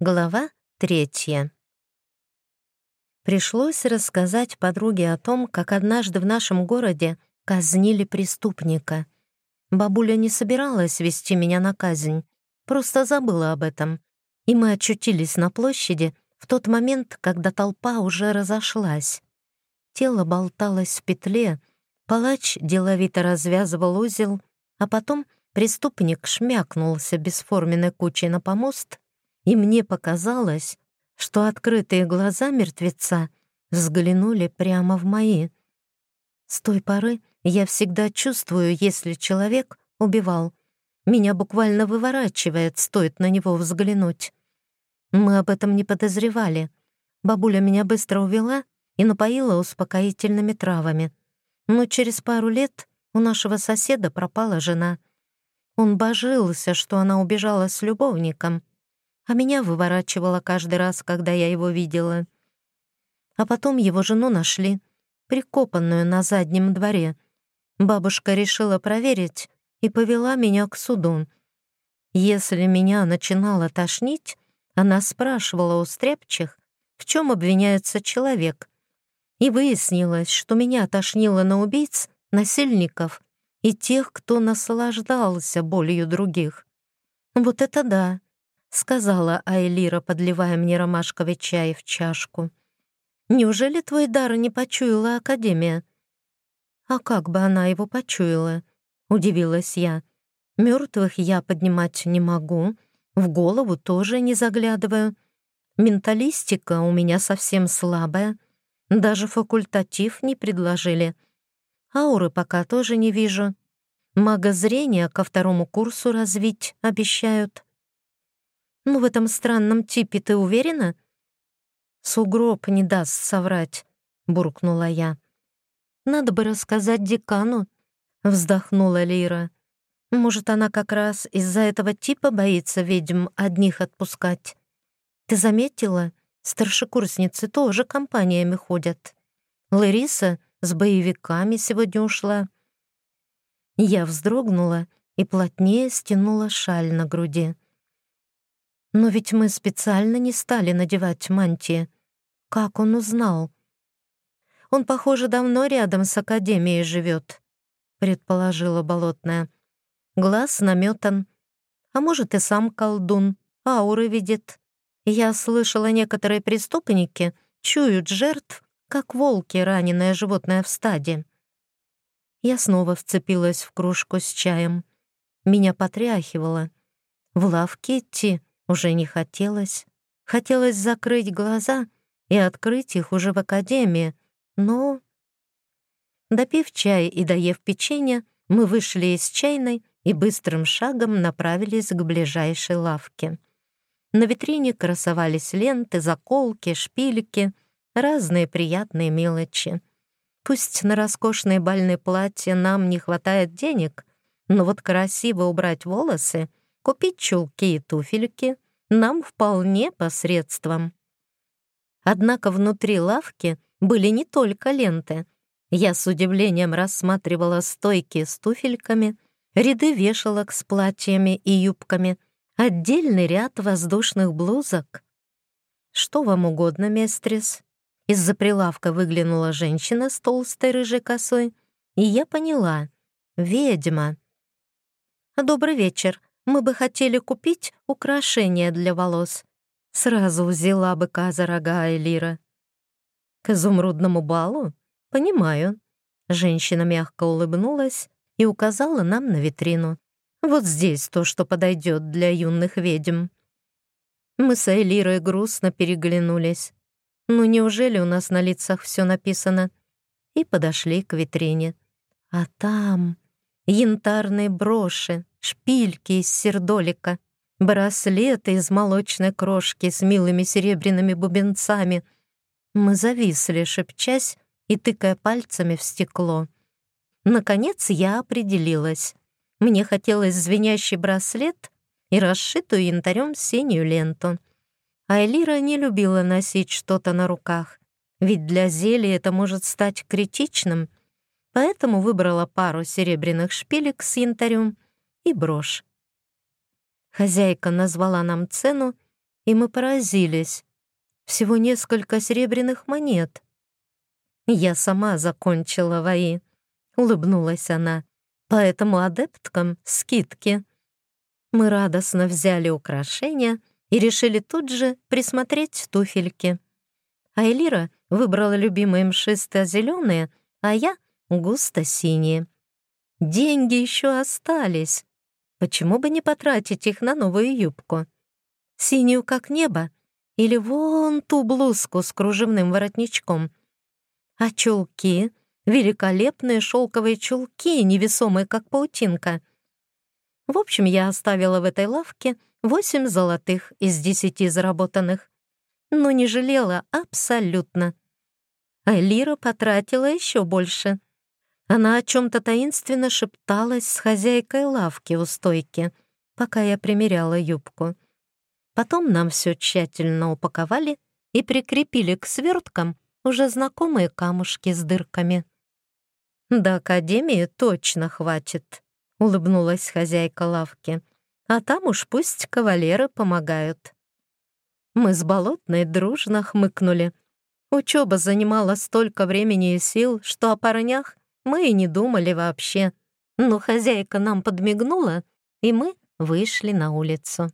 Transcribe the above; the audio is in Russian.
Глава третья. Пришлось рассказать подруге о том, как однажды в нашем городе казнили преступника. Бабуля не собиралась вести меня на казнь, просто забыла об этом. И мы очутились на площади в тот момент, когда толпа уже разошлась. Тело болталось в петле, палач деловито развязывал узел, а потом преступник шмякнулся бесформенной кучей на помост и мне показалось, что открытые глаза мертвеца взглянули прямо в мои. С той поры я всегда чувствую, если человек убивал. Меня буквально выворачивает, стоит на него взглянуть. Мы об этом не подозревали. Бабуля меня быстро увела и напоила успокоительными травами. Но через пару лет у нашего соседа пропала жена. Он божился, что она убежала с любовником, а меня выворачивало каждый раз, когда я его видела. А потом его жену нашли, прикопанную на заднем дворе. Бабушка решила проверить и повела меня к суду. Если меня начинало тошнить, она спрашивала у стряпчих, в чем обвиняется человек. И выяснилось, что меня тошнило на убийц, насильников и тех, кто наслаждался болью других. Вот это да! — сказала Айлира, подливая мне ромашковый чай в чашку. «Неужели твой дар не почуяла Академия?» «А как бы она его почуяла?» — удивилась я. «Мертвых я поднимать не могу, в голову тоже не заглядываю. Менталистика у меня совсем слабая, даже факультатив не предложили. Ауры пока тоже не вижу. Магозрение ко второму курсу развить обещают». «Ну, в этом странном типе ты уверена?» «Сугроб не даст соврать», — буркнула я. «Надо бы рассказать декану», — вздохнула Лира. «Может, она как раз из-за этого типа боится ведьм одних отпускать? Ты заметила? Старшекурсницы тоже компаниями ходят. Лариса с боевиками сегодня ушла». Я вздрогнула и плотнее стянула шаль на груди. Но ведь мы специально не стали надевать мантии. Как он узнал? Он, похоже, давно рядом с Академией живет, предположила Болотная. Глаз наметан. А может, и сам колдун, ауры видит. Я слышала, некоторые преступники чуют жертв, как волки, раненое животное в стаде. Я снова вцепилась в кружку с чаем. Меня потряхивало. В лавке идти уже не хотелось. Хотелось закрыть глаза и открыть их уже в академии, но... Допив чай и доев печенье, мы вышли из чайной и быстрым шагом направились к ближайшей лавке. На витрине красовались ленты, заколки, шпильки, разные приятные мелочи. Пусть на роскошные бальные платья нам не хватает денег, но вот красиво убрать волосы Купить чулки и туфельки нам вполне посредством. Однако внутри лавки были не только ленты. Я с удивлением рассматривала стойки с туфельками, ряды вешалок с платьями и юбками, отдельный ряд воздушных блузок. «Что вам угодно, мистрис?» Из-за прилавка выглянула женщина с толстой рыжей косой, и я поняла — ведьма. «Добрый вечер. Мы бы хотели купить украшения для волос. Сразу взяла быка за рога Элира. К изумрудному балу? Понимаю. Женщина мягко улыбнулась и указала нам на витрину. Вот здесь то, что подойдет для юных ведьм. Мы с Элирой грустно переглянулись. Ну неужели у нас на лицах все написано? И подошли к витрине. А там янтарные броши, шпильки из сердолика, браслеты из молочной крошки с милыми серебряными бубенцами. Мы зависли, шепчась и тыкая пальцами в стекло. Наконец я определилась. Мне хотелось звенящий браслет и расшитую янтарем синюю ленту. А Элира не любила носить что-то на руках, ведь для зелья это может стать критичным, поэтому выбрала пару серебряных шпилек с янтарем — и брошь. Хозяйка назвала нам цену, и мы поразились. Всего несколько серебряных монет. «Я сама закончила ВАИ», — улыбнулась она. «Поэтому адепткам скидки». Мы радостно взяли украшения и решили тут же присмотреть туфельки. Айлира выбрала любимые мшисто-зеленые, а я — густо-синие. Деньги еще остались. Почему бы не потратить их на новую юбку? Синюю, как небо, или вон ту блузку с кружевным воротничком. А чулки — великолепные шелковые чулки, невесомые, как паутинка. В общем, я оставила в этой лавке восемь золотых из десяти заработанных, но не жалела абсолютно. А потратила еще больше. Она о чем-то таинственно шепталась с хозяйкой лавки у стойки, пока я примеряла юбку. Потом нам все тщательно упаковали и прикрепили к сверткам уже знакомые камушки с дырками. «До Академии точно хватит», — улыбнулась хозяйка лавки. «А там уж пусть кавалеры помогают». Мы с Болотной дружно хмыкнули. Учеба занимала столько времени и сил, что о парнях мы и не думали вообще. Но хозяйка нам подмигнула, и мы вышли на улицу.